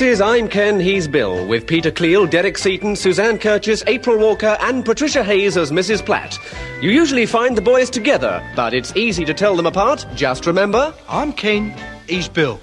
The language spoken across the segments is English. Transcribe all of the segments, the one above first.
This is I'm Ken, He's Bill, with Peter Cleall, Derek Seaton, Suzanne Kirchis, April Walker, and Patricia Hayes as Mrs. Platt. You usually find the boys together, but it's easy to tell them apart. Just remember. I'm Ken, he's Bill.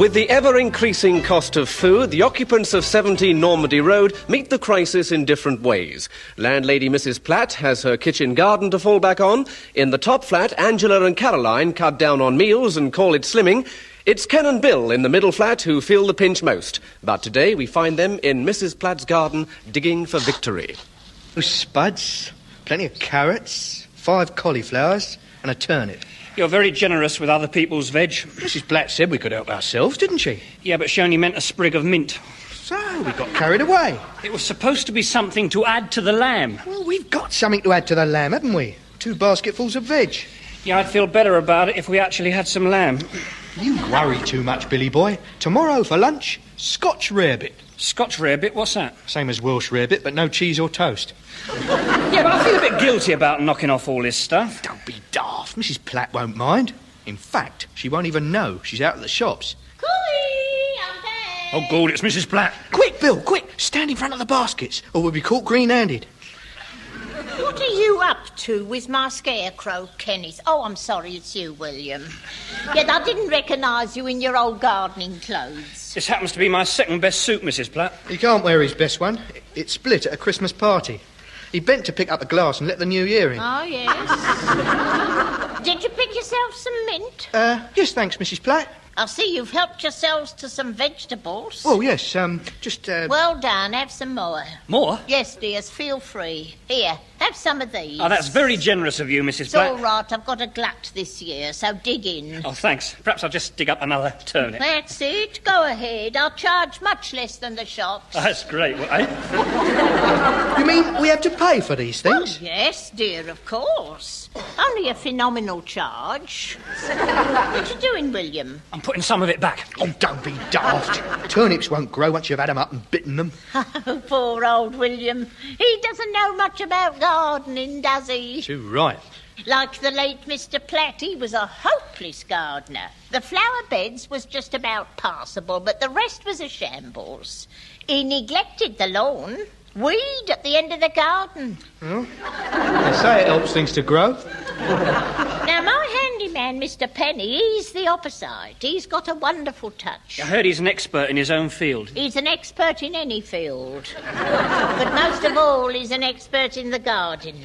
With the ever increasing cost of food, the occupants of 17 Normandy Road meet the crisis in different ways. Landlady Mrs. Platt has her kitchen garden to fall back on. In the top flat, Angela and Caroline cut down on meals and call it slimming. It's Ken and Bill in the middle flat who feel the pinch most. But today we find them in Mrs. Platt's garden digging for victory. Spuds, plenty of carrots, five cauliflowers, and a turnip. You're very generous with other people's veg. Mrs. Platt said we could help ourselves, didn't she? Yeah, but she only meant a sprig of mint. So we got carried away. It was supposed to be something to add to the lamb. Well, we've got something to add to the lamb, haven't we? Two basketfuls of veg. Yeah, I'd feel better about it if we actually had some lamb. You worry too much, Billy boy. Tomorrow for lunch, Scotch rarebit. Scotch rarebit, what's that? Same as Welsh rarebit, but no cheese or toast. Yeah, but I feel a bit guilty about knocking off all this stuff. Don't be daft. Mrs. Platt won't mind. In fact, she won't even know she's out at the shops. Cooey, I'm back. Oh, God, it's Mrs. Platt. Quick, Bill, quick! Stand in front of the baskets, or we'll be caught green-handed. What are you up to with my scarecrow, Kenneth? Oh, I'm sorry, it's you, William. Yet I didn't recognise you in your old gardening clothes. This happens to be my second best suit, Mrs. Platt. He can't wear his best one. It split at a Christmas party. He bent to pick up a glass and let the new year in. Oh, yes. Did you pick yourself some mint? Uh, yes, thanks, Mrs. Platt. I see you've helped yourselves to some vegetables. Oh, yes, um, just, uh... Well done, have some more. More? Yes, dears, feel free. Here, have some of these. Oh, that's very generous of you, Mrs. It's Platt. all right, I've got a glut this year, so dig in. Oh, thanks. Perhaps I'll just dig up another turnip. That's it, go ahead. I'll charge much less than the shops. Oh, that's great. Well, eh? You mean we have to pay for these things? Yes, dear, of course. Only a phenomenal charge. what are you doing, William? I'm putting some of it back. Oh, don't be daft. Turnips won't grow once you've had them up and bitten them. Oh, poor old William. He doesn't know much about gardening, does he? Too right. Like the late Mr. Platt, he was a hopeless gardener. The flower beds was just about passable, but the rest was a shambles. He neglected the lawn. Weed at the end of the garden. They say it helps things to grow. Now, my handyman, Mr. Penny, he's the opposite. He's got a wonderful touch. I heard he's an expert in his own field. He's an expert in any field. but most of all, he's an expert in the garden.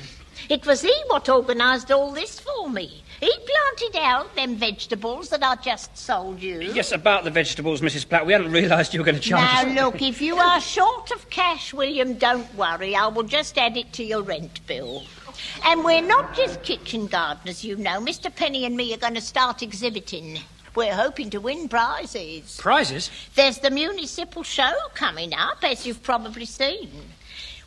It was he what organised all this for me. He planted out them vegetables that I just sold you. Yes, about the vegetables, Mrs. Platt. We hadn't realised you were going to charge Now, us. look, if you are short of cash, William, don't worry. I will just add it to your rent bill. And we're not just kitchen gardeners, you know. Mr. Penny and me are going to start exhibiting. We're hoping to win prizes. Prizes? There's the municipal show coming up, as you've probably seen.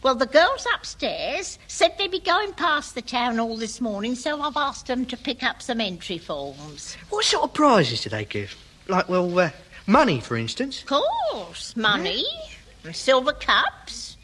Well, the girls upstairs said they'd be going past the town hall this morning, so I've asked them to pick up some entry forms. What sort of prizes do they give? Like, well, uh, money, for instance? Of course, money, and silver cups.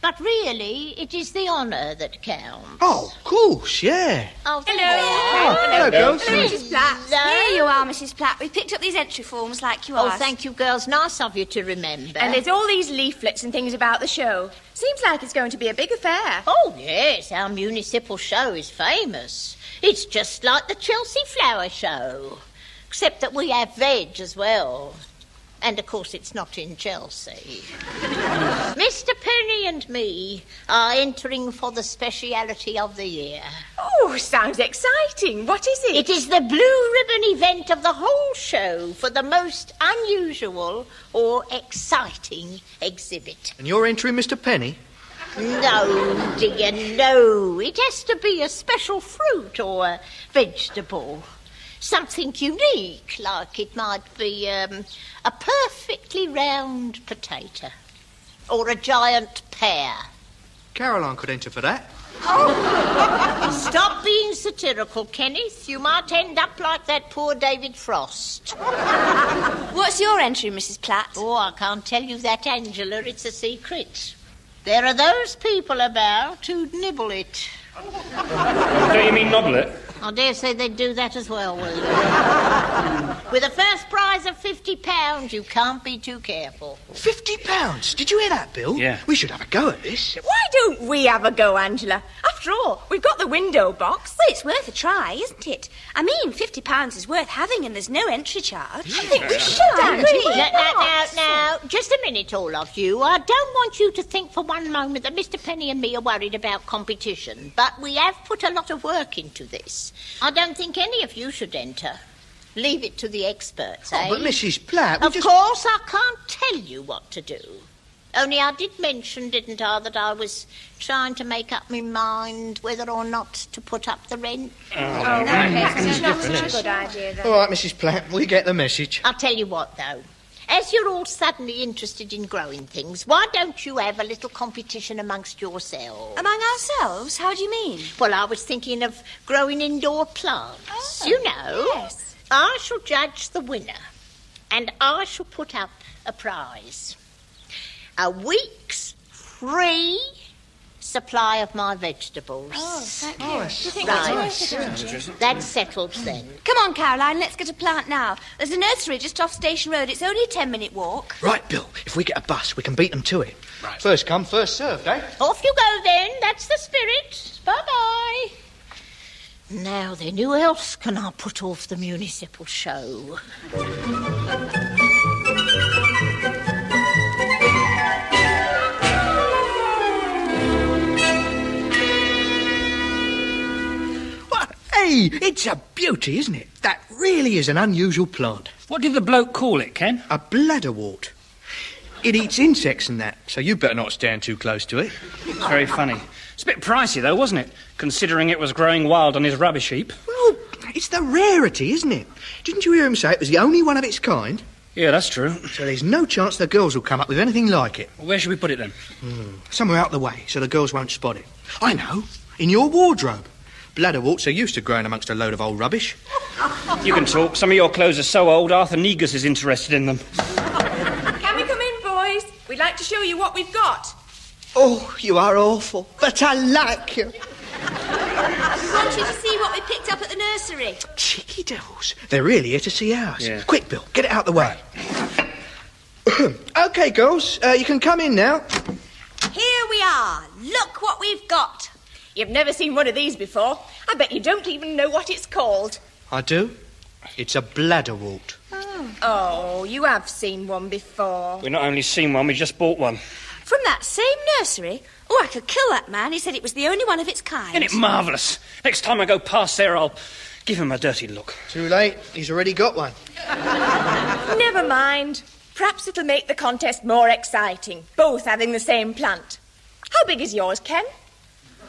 But really, it is the honour that counts. Oh, of course, yeah. Oh, Hello. Oh, hello, girls. Hello, Mrs. Platt. Hello. Here you are, Mrs. Platt. We've picked up these entry forms like you asked. Oh, asked. thank you, girls. Nice of you to remember. And there's all these leaflets and things about the show. Seems like it's going to be a big affair. Oh, yes, our municipal show is famous. It's just like the Chelsea Flower Show, except that we have veg as well. And of course, it's not in Chelsea. Mr. Penny and me are entering for the speciality of the year. Oh, sounds exciting. What is it? It is the blue ribbon event of the whole show for the most unusual or exciting exhibit. And you're entering Mr. Penny? No, dear, no. It has to be a special fruit or a vegetable. Something unique, like it might be um, a perfectly round potato or a giant pear. Caroline could enter for that. Oh! Stop being satirical, Kenneth. You might end up like that poor David Frost. What's your entry, Mrs. Platt? Oh, I can't tell you that, Angela. It's a secret. There are those people about who'd nibble it. Don't you mean nobble it? I dare say they'd do that as well, William. With a first prize of £50, you can't be too careful. Fifty pounds. Did you hear that, Bill? Yeah. We should have a go at this. Why don't we have a go, Angela? After all, we've got the window box. Well, it's worth a try, isn't it? I mean, £50 is worth having and there's no entry charge. I think we should, Now, Auntie. now, now, now, just a minute, all of you. I don't want you to think for one moment that Mr. Penny and me are worried about competition, but we have put a lot of work into this. I don't think any of you should enter. Leave it to the experts, eh? Oh, but Mrs. Platt, we Of just... course, I can't tell you what to do. Only I did mention, didn't I, that I was trying to make up my mind whether or not to put up the rent. Oh, it's not such a good idea, then. All right, Mrs. Platt, we get the message. I'll tell you what, though. As you're all suddenly interested in growing things, why don't you have a little competition amongst yourselves? Among ourselves? How do you mean? Well, I was thinking of growing indoor plants. Oh, you know. yes. I shall judge the winner, and I shall put up a prize. A week's free supply of my vegetables. Oh, thank you. Oh, that's right. That's settled then. Come on, Caroline, let's get a plant now. There's a nursery just off Station Road. It's only a ten minute walk. Right, Bill, if we get a bus, we can beat them to it. Right. First come, first served, eh? Off you go then. That's the spirit. Bye bye. Now then, who else can I put off the municipal show? What? Hey, it's a beauty, isn't it? That really is an unusual plant. What did the bloke call it, Ken? A bladderwort. It eats insects and that, so you better not stand too close to it. It's very funny. It's a bit pricey, though, wasn't it? Considering it was growing wild on his rubbish heap. Well, it's the rarity, isn't it? Didn't you hear him say it was the only one of its kind? Yeah, that's true. So there's no chance the girls will come up with anything like it. Where should we put it then? Hmm, somewhere out the way, so the girls won't spot it. I know. In your wardrobe. Bladderworts are used to growing amongst a load of old rubbish. You can talk. Some of your clothes are so old, Arthur Negus is interested in them. Can we come in, boys? We'd like to show you what we've got. Oh, you are awful, but I like you. We want you to see what we picked up at the nursery. Cheeky devils. They're really here to see ours. Yeah. Quick, Bill, get it out the way. okay, girls, uh, you can come in now. Here we are. Look what we've got. You've never seen one of these before. I bet you don't even know what it's called. I do. It's a bladderwort. Oh, you have seen one before. We've not only seen one, we just bought one. From that same nursery. Oh, I could kill that man. He said it was the only one of its kind. Isn't it marvellous? Next time I go past there, I'll give him a dirty look. Too late. He's already got one. Never mind. Perhaps it'll make the contest more exciting, both having the same plant. How big is yours, Ken?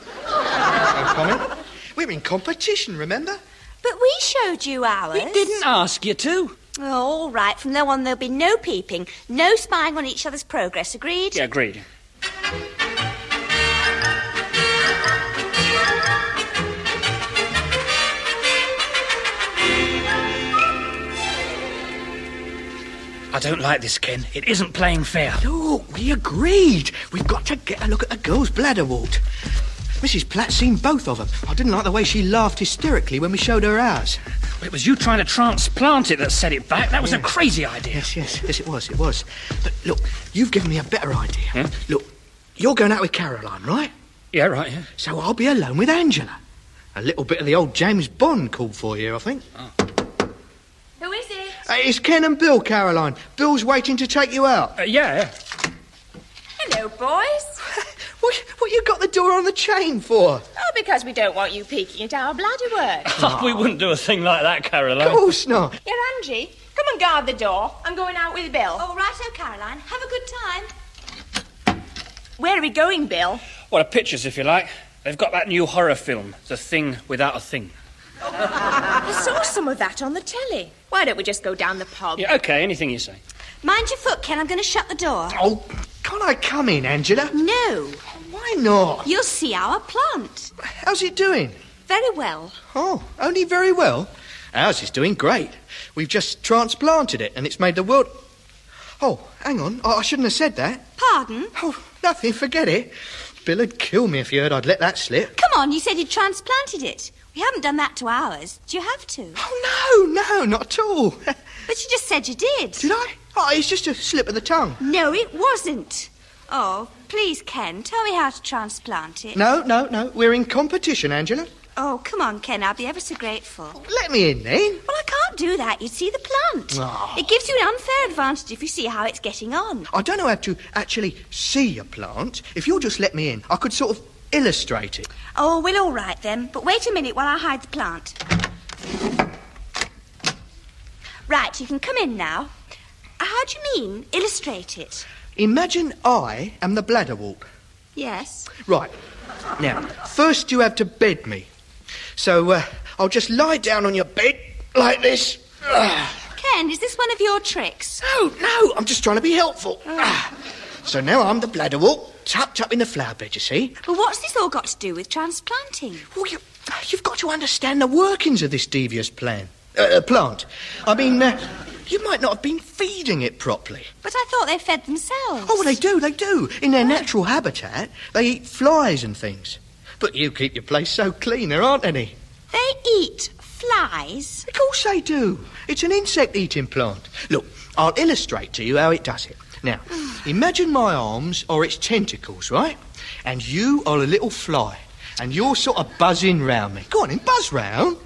No comment. We're in competition, remember? But we showed you ours. We didn't ask you to. Oh, all right. From now on, there'll be no peeping, no spying on each other's progress. Agreed? Yeah, agreed. I don't like this, Ken. It isn't playing fair. Look, we agreed. We've got to get a look at the girl's bladderwort. Mrs. Platt's seen both of them. I didn't like the way she laughed hysterically when we showed her ours. It was you trying to transplant it that set it back. That was a crazy idea. Yes, yes, yes, it was, it was. But look, you've given me a better idea. Look, you're going out with Caroline, right? Yeah, right, yeah. So I'll be alone with Angela. A little bit of the old James Bond called for you, I think. Who is it? Uh, it's Ken and Bill, Caroline. Bill's waiting to take you out. Uh, yeah, yeah. Hello, boys. What, what you got the door on the chain for? Oh, because we don't want you peeking at our bladderwort. Oh, we wouldn't do a thing like that, Caroline. Of Caroline. course not. Here, Angie, come and guard the door. I'm going out with Bill. All right, oh, Caroline. Have a good time. Where are we going, Bill? What a pictures, if you like. They've got that new horror film, The Thing Without a Thing. I saw some of that on the telly. Why don't we just go down the pub? Yeah, okay, anything you say. Mind your foot, Ken. I'm going to shut the door. Oh, can't I come in, Angela? No. Why not? You'll see our plant. How's it doing? Very well. Oh, only very well. Ours is doing great. We've just transplanted it and it's made the world. Oh, hang on. Oh, I shouldn't have said that. Pardon? Oh, nothing. Forget it. Bill would kill me if he heard I'd let that slip. Come on, you said you'd transplanted it. We haven't done that to ours. Do you have to? Oh, no, no, not at all. But you just said you did. Did I? Oh, it's just a slip of the tongue. No, it wasn't. Oh, please, Ken, tell me how to transplant it. No, no, no. We're in competition, Angela. Oh, come on, Ken, I'll be ever so grateful. Let me in then. Well, I can't do that. You'd see the plant. Oh. It gives you an unfair advantage if you see how it's getting on. I don't know how to actually see a plant. If you'll just let me in, I could sort of illustrate it. Oh, well, all right then. But wait a minute while I hide the plant. Right, you can come in now. How do you mean, illustrate it? Imagine I am the bladder bladderwort. Yes. Right. Now, first you have to bed me. So uh, I'll just lie down on your bed like this. Ken, is this one of your tricks? No, no, I'm just trying to be helpful. So now I'm the bladder bladderwort, tucked up in the flower bed, you see. But what's this all got to do with transplanting? Well, you, you've got to understand the workings of this devious plan. Uh, plant. I mean, uh, you might not have been feeding it properly. But I thought they fed themselves. Oh, well, they do, they do. In their ah. natural habitat, they eat flies and things. But you keep your place so clean, there aren't any. They eat flies? Of course they do. It's an insect-eating plant. Look, I'll illustrate to you how it does it. Now, imagine my arms are its tentacles, right? And you are a little fly. And you're sort of buzzing round me. Go on, then, buzz round.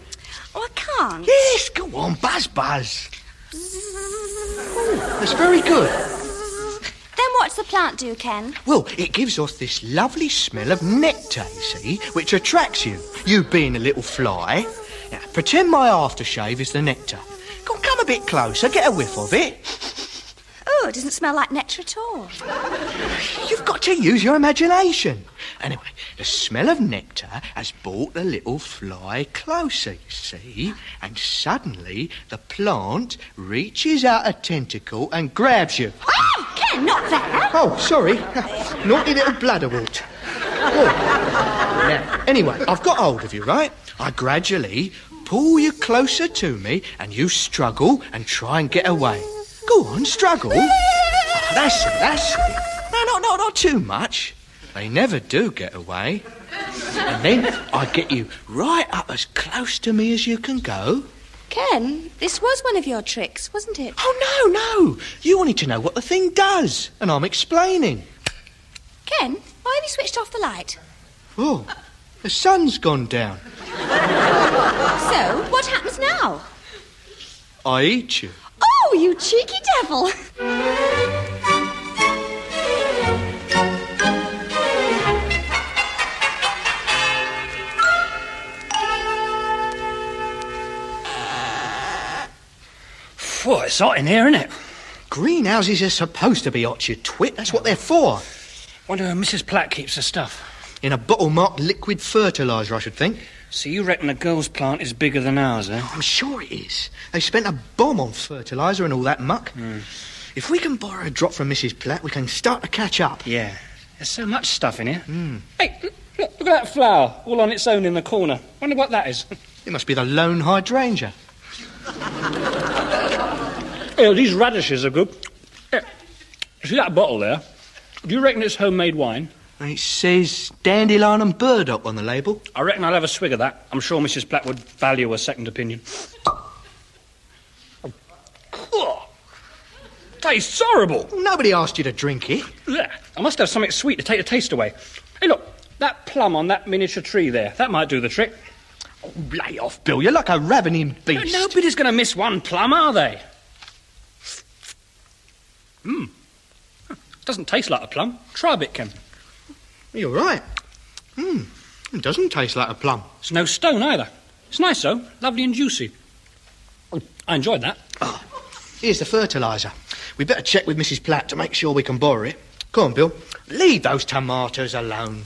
Oh, I can't. Yes, go on, buzz, buzz. Oh, that's very good. Then what's the plant do, Ken? Well, it gives off this lovely smell of nectar, you see, which attracts you. You being a little fly. Now, pretend my aftershave is the nectar. Come, come a bit closer, get a whiff of it. Oh, it doesn't smell like nectar at all. You've got to use your imagination. Anyway, the smell of nectar has brought the little fly closer, you see, and suddenly the plant reaches out a tentacle and grabs you. Oh, Ken, not that. Oh, sorry. Naughty little bladderwort. Oh. Now, anyway, I've got hold of you, right? I gradually pull you closer to me and you struggle and try and get away. Go on, struggle. Oh, that's it, that's it. No, no, no, not too much. They never do get away. And then I get you right up as close to me as you can go. Ken, this was one of your tricks, wasn't it? Oh, no, no. You wanted to know what the thing does, and I'm explaining. Ken, why have you switched off the light? Oh, the sun's gone down. So, what happens now? I eat you. Oh, you cheeky devil! Phew, it's hot in here, isn't it? Greenhouses are supposed to be hot, you twit. That's what they're for. Wonder where Mrs. Platt keeps her stuff. In a bottle marked liquid fertiliser, I should think. So you reckon the girl's plant is bigger than ours, eh? I'm sure it is. They spent a bomb on fertiliser and all that muck. If we can borrow a drop from Mrs. Platt, we can start to catch up. Yeah. There's so much stuff in here. Hey, look, look at that flower, all on its own in the corner. Wonder what that is. It must be the lone hydrangea. Yeah, these radishes are good. Yeah. See that bottle there? Do you reckon it's homemade wine? It says dandelion and burdock on the label. I reckon I'll have a swig of that. I'm sure Mrs. Platt would value a second opinion. Oh, tastes horrible. Nobody asked you to drink it. Yeah, I must have something sweet to take the taste away. Hey, look, that plum on that miniature tree there. That might do the trick. Oh, lay off, Bill. You're like a ravening beast. Nobody's going to miss one plum, are they? Hmm. Doesn't taste like a plum. Try a bit, Ken. You're right. Hmm. It doesn't taste like a plum. It's no stone either. It's nice though, lovely and juicy. I enjoyed that. Here's the fertiliser. We better check with Mrs. Platt to make sure we can borrow it. Come on, Bill. Leave those tomatoes alone.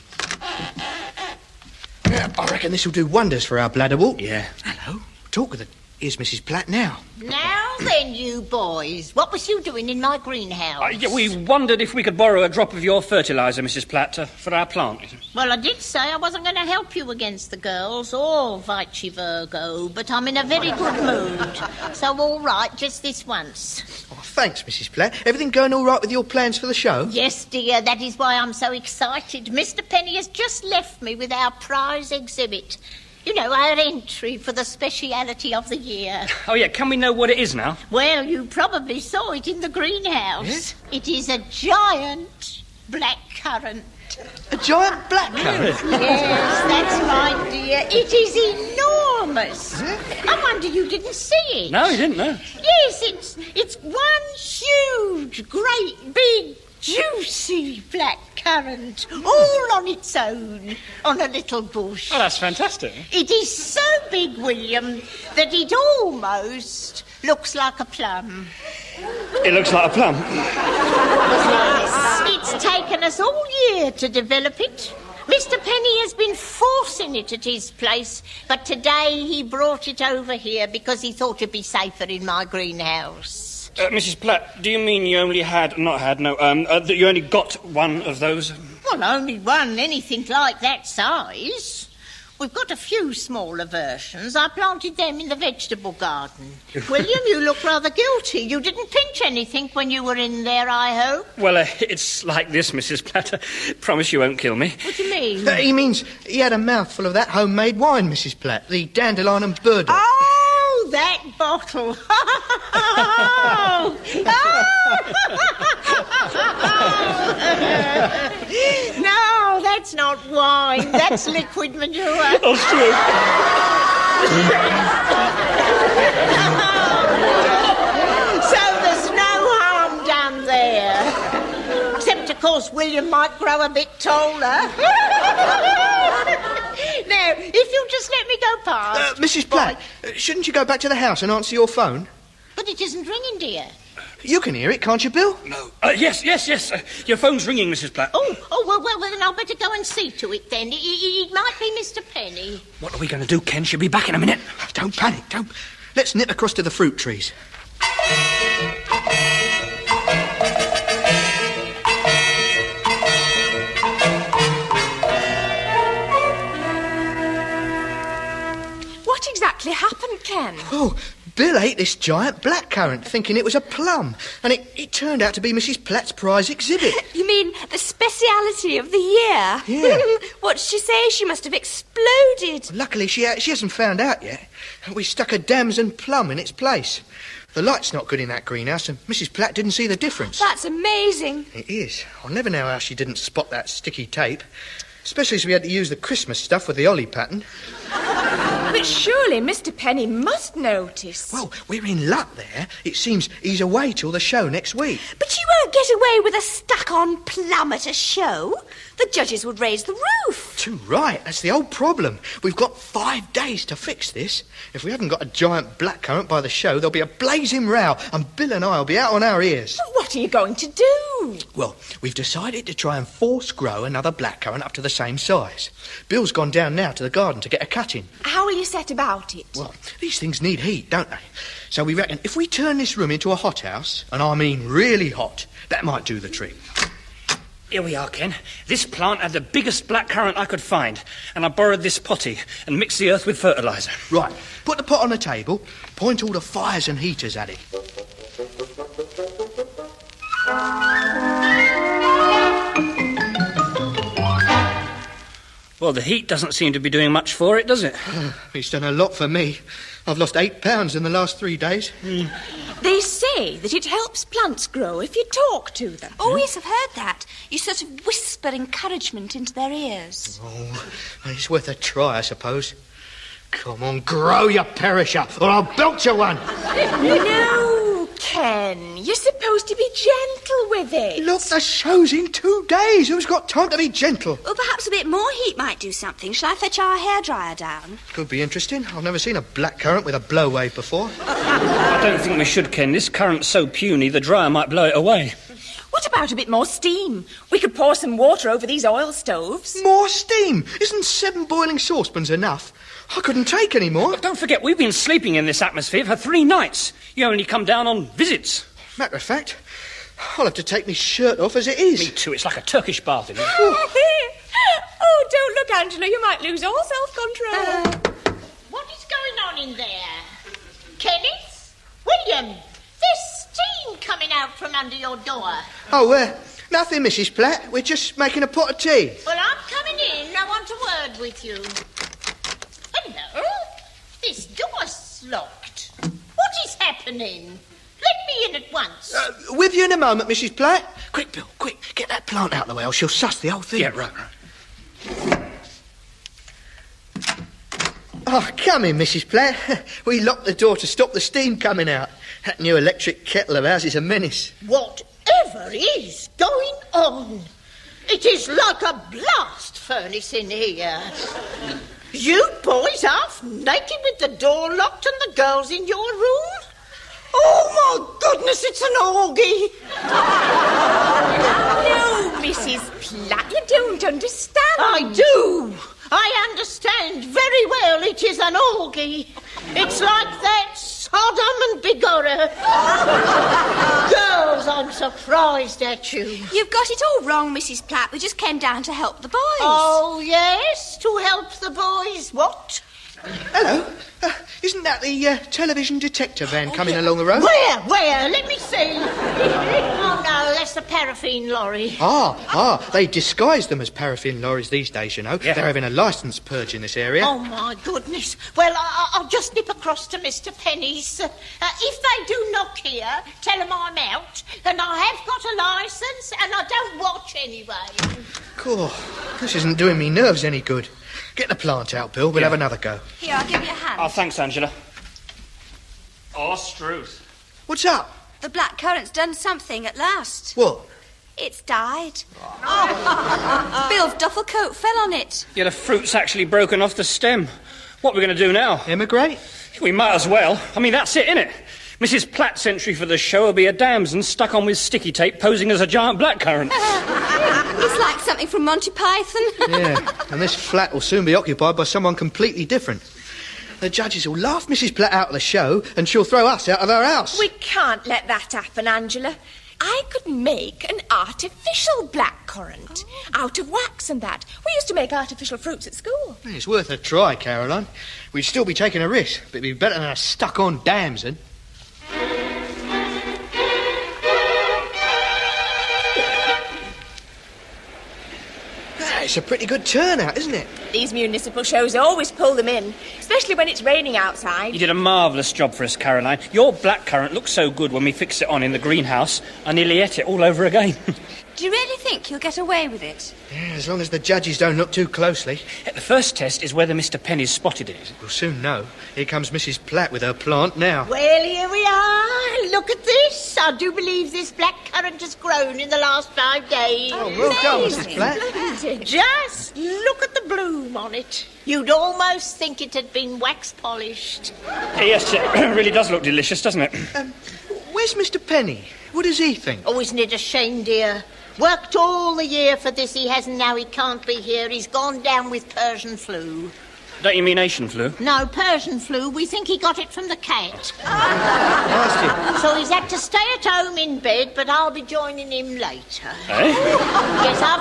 Yeah, I reckon this will do wonders for our bladder bladderwort. Yeah. Hello. Talk with her. Here's Mrs. Platt now. Now, then, you boys. What was you doing in my greenhouse? Uh, yeah, we wondered if we could borrow a drop of your fertiliser, Mrs. Platt, uh, for our plant. Well, I did say I wasn't going to help you against the girls or Vici Virgo, but I'm in a very good mood. So, all right, just this once. Oh, thanks, Mrs. Platt. Everything going all right with your plans for the show? Yes, dear, that is why I'm so excited. Mr. Penny has just left me with our prize exhibit. You know, our entry for the speciality of the year. Oh, yeah, can we know what it is now? Well, you probably saw it in the greenhouse. It is a giant black currant. A giant black currant? Yes, that's right, dear. It is enormous. I wonder you didn't see it. No, you didn't, no. Yes, it's it's one huge, great, big, juicy black currant, all on its own, on a little bush. Oh, that's fantastic. It is so big, William, that it almost looks like a plum. It looks like a plum. yes, It's taken us all year to develop it. Mr. Penny has been forcing it at his place, but today he brought it over here because he thought it'd be safer in my greenhouse. Uh, Mrs. Platt, do you mean you only had, not had, no, um, uh, that you only got one of those? Well, only one anything like that size. We've got a few smaller versions. I planted them in the vegetable garden. William, you look rather guilty. You didn't pinch anything when you were in there, I hope. Well, uh, it's like this, Mrs. Platt. Promise you won't kill me. What do you mean? Uh, he means he had a mouthful of that homemade wine, Mrs. Platt, the dandelion and burdock. Oh, that bottle. Oh. no, that's not wine. That's liquid manure. Oh, So there's no harm done there. Except, of course, William might grow a bit taller. Now, if you'll just let me go Uh, past. Mrs. Platt, uh, shouldn't you go back to the house and answer your phone? But it isn't ringing, dear. You can hear it, can't you, Bill? No. Uh, yes, yes, yes. Uh, your phone's ringing, Mrs. Platt. Oh, oh, well, well, then I'll better go and see to it then. It, it, it might be Mr. Penny. What are we going to do, Ken? She'll be back in a minute. Don't panic, don't. Let's nip across to the fruit trees. Exactly happened, Ken? Oh, Bill ate this giant blackcurrant thinking it was a plum, and it, it turned out to be Mrs. Platt's prize exhibit. You mean the speciality of the year? Yeah. what did she say? She must have exploded. Luckily, she, ha- she hasn't found out yet. We stuck a damson plum in its place. The light's not good in that greenhouse, and Mrs. Platt didn't see the difference. That's amazing. It is. I'll never know how she didn't spot that sticky tape. Especially as we had to use the Christmas stuff with the ollie pattern. But surely Mr. Penny must notice. Well, we're in luck there. It seems he's away till the show next week. But you won't get away with a stuck-on plum at a show. The judges would raise the roof. Too right. That's the old problem. We've got five days to fix this. If we haven't got a giant blackcurrant by the show, there'll be a blazing row, and Bill and I'll be out on our ears. But what are you going to do? Well, we've decided to try and force grow another blackcurrant up to the same size. Bill's gone down now to the garden to get a cutting. How will you set about it? Well, these things need heat, don't they? So we reckon if we turn this room into a hothouse, and I mean really hot, that might do the trick. Here we are, Ken. This plant had the biggest black currant I could find, and I borrowed this potty and mixed the earth with fertiliser. Right, put the pot on the table, point all the fires and heaters at it. Well, the heat doesn't seem to be doing much for it, does it? It's done a lot for me. I've lost eight pounds in the last three days. Hmm. They say that it helps plants grow if you talk to them. Oh, yes, I've heard that. You sort of whisper encouragement into their ears. Oh, it's worth a try, I suppose. Come on, grow, you perisher, or I'll belt you one. No, Ken. You're supposed to be gentle with it. Look, the show's in two days. Who's got time to be gentle? Well, perhaps a bit more heat might do something. Shall I fetch our hairdryer down? Could be interesting. I've never seen a black currant with a blow wave before. I don't think we should, Ken. This current's so puny, the dryer might blow it away. What about a bit more steam? We could pour some water over these oil stoves. More steam! Isn't seven boiling saucepans enough? I couldn't take any more. Don't forget, we've been sleeping in this atmosphere for three nights. You only come down on visits. Matter of fact, I'll have to take my shirt off as it is. Me too. It's like a Turkish bath in here. oh, don't look, Angela. You might lose all self-control. What is going on in there? Kenneth? William? There's steam coming out from under your door. Oh, uh, nothing, Mrs. Platt. We're just making a pot of tea. Well, I'm coming in. I want a word with you. Hello? This door's locked. What is happening? Let me in at once. Uh, with you in a moment, Mrs. Platt. Quick, Bill, quick. Get that plant out of the way or she'll suss the whole thing. Yeah, right, right. Oh, come in, Mrs. Platt. We locked the door to stop the steam coming out. That new electric kettle of ours is a menace. Whatever is going on? It is like a blast furnace in here. You boys half naked with the door locked and the girls in your room? Oh my goodness, it's an orgy. No, Mrs. Platt, you don't understand. I do. I understand very well it is an orgy. It's like that Sodom and Bigorra. Girls, I'm surprised at you. You've got it all wrong, Mrs. Platt. We just came down to help the boys. Oh, yes, to help the boys. What? Hello. Uh, isn't that the uh, television detector van coming along the road? Where? Where? Let me see. Oh, no, that's the paraffin lorry. Ah, ah, they disguise them as paraffin lorries these days, you know. Yeah. They're having a licence purge in this area. Oh, my goodness. Well, I- I'll just nip across to Mr. Penny's. Uh, if they do knock here, tell them I'm out, and I have got a licence, and I don't watch anyway. Cool. This isn't doing me nerves any good. Get the plant out, Bill. We'll Yeah. have another go. Here, I'll give you a hand. Oh, thanks, Angela. Oh, Struth. What's up? The black currant's done something at last. What? It's died. Oh. Bill's duffel coat fell on it. Yeah, the fruit's actually broken off the stem. What are we going to do now? Emigrate? We might as well. I mean, that's it, innit? Mrs. Platt's entry for the show will be a damson stuck on with sticky tape posing as a giant blackcurrant. It's like something from Monty Python. Yeah. and this flat will soon be occupied by someone completely different. The judges will laugh Mrs. Platt out of the show, and she'll throw us out of her house. We can't let that happen, Angela. I could make an artificial blackcurrant out of wax and that. We used to make artificial fruits at school. It's worth a try, Caroline. We'd still be taking a risk, but it'd be better than a stuck-on damson. It's a pretty good turnout, isn't it? These municipal shows always pull them in, especially when it's raining outside. You did a marvellous job for us, Caroline. Your blackcurrant looked so good when we fixed it on in the greenhouse, I nearly ate it all over again. Do you really think you'll get away with it? Yeah, as long as the judges don't look too closely. the first test is whether Mr. Penny's spotted it. We'll soon know. Here comes Mrs. Platt with her plant now. Well, here we are. Look at this. I do believe this black currant has grown in the last five days. Oh, well done, Mrs. Platt. Just look at the bloom on it. You'd almost think it had been wax polished. Yes, it really does look delicious, doesn't it? Um, where's Mr. Penny? What does he think? Oh, isn't it a shame, dear? Worked all the year for this, he hasn't, now he can't be here. He's gone down with Persian flu. Don't you mean Asian flu? No, Persian flu. We think he got it from the cat. Nasty. So he's had to stay at home in bed, but I'll be joining him later. Eh? Yes, I've promised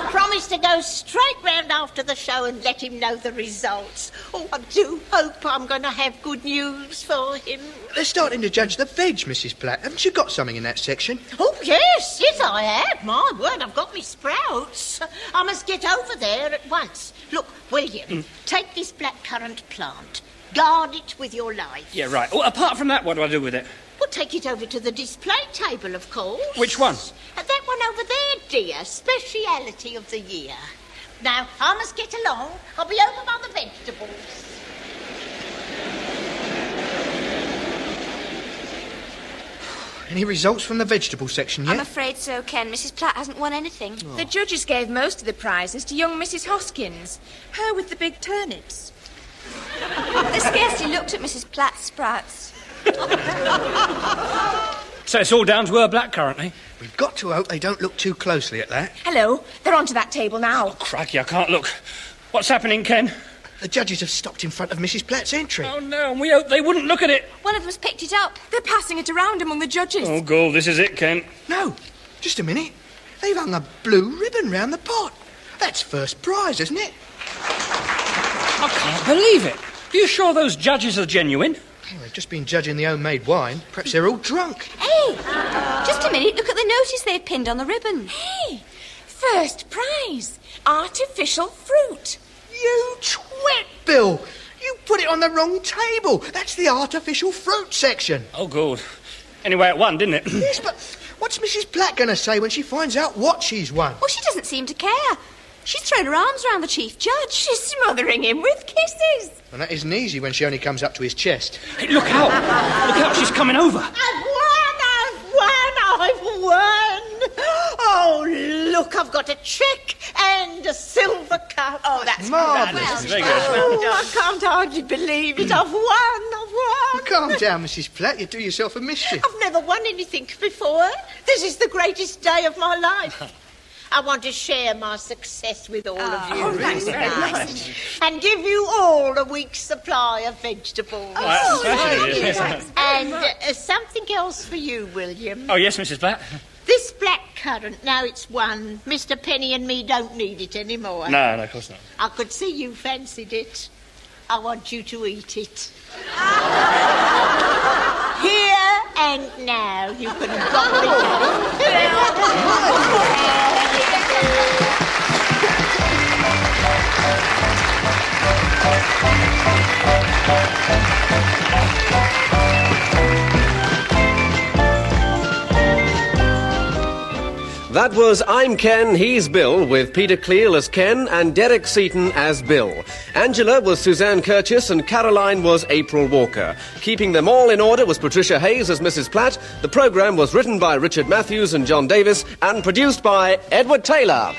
to go straight round after the show and let him know the results. Oh, I do hope I'm going to have good news for him. They're starting to judge the veg, Mrs. Platt. Haven't you got something in that section? Oh, yes, yes, I have. My word, I've got me sprouts. I must get over there at once. Look, William, hmm. take this blackcurrant plant. Guard it with your life. Yeah, right. Oh, apart from that, what do I do with it? Well, take it over to the display table, of course. Which one? Uh, that one over there, dear. Speciality of the year. Now, I must get along. I'll be over by the vegetables. Any results from the vegetable section yet? I'm afraid so, Ken. Mrs. Platt hasn't won anything. The judges gave most of the prizes to young Mrs. Hoskins, her with the big turnips. They scarcely looked at Mrs. Platt's sprouts. So it's all down to her blackcurrant, eh? We've got to hope they don't look too closely at that. Hello, they're onto that table now. Oh, Crikey, I can't look. What's happening, Ken? The judges have stopped in front of Mrs. Platt's entry. Oh no, and we hoped they wouldn't look at it. One of them's picked it up. They're passing it around among the judges. Oh, Gould, this is it, Ken. No, just a minute. They've hung a blue ribbon round the pot. That's first prize, isn't it? I can't believe it. Are you sure those judges are genuine? Well, they've just been judging the homemade wine. Perhaps they're all drunk. Hey, just a minute. Look at the notice they've pinned on the ribbon. Hey, first prize artificial fruit. You twit, Bill! You put it on the wrong table. That's the artificial fruit section. Oh, Gould. Anyway, it won, didn't it? Yes, but what's Mrs. Platt going to say when she finds out what she's won? Well, she doesn't seem to care. She's thrown her arms round the chief judge. She's smothering him with kisses. And that isn't easy when she only comes up to his chest. Hey, look out! Look out, she's coming over. I've won! I've won! I've won! Oh, look, I've got a cheque and a silver cup. Oh, that's Marvellous. Very good. Oh, I can't hardly believe it. I've won! I've won! Calm down, Mrs. Platt. You do yourself a mischief. I've never won anything before. This is the greatest day of my life. I want to share my success with all of you. Oh, that's very nice. And give you all a week's supply of vegetables. Oh, that's yes. And uh, something else for you, William. Oh, yes, Mrs. Platt. This black currant, now it's one. Mr. Penny and me don't need it anymore. No, no, of course not. I could see you fancied it. I want you to eat it. Here and now, you can gobble it up. Thank you. That was I'm Ken, He's Bill, with Peter Cleall as Ken and Derek Seaton as Bill. Angela was Suzanne Curtius and Caroline was April Walker. Keeping them all in order was Patricia Hayes as Mrs. Platt. The programme was written by Richard Matthews and John Davis and produced by Edward Taylor.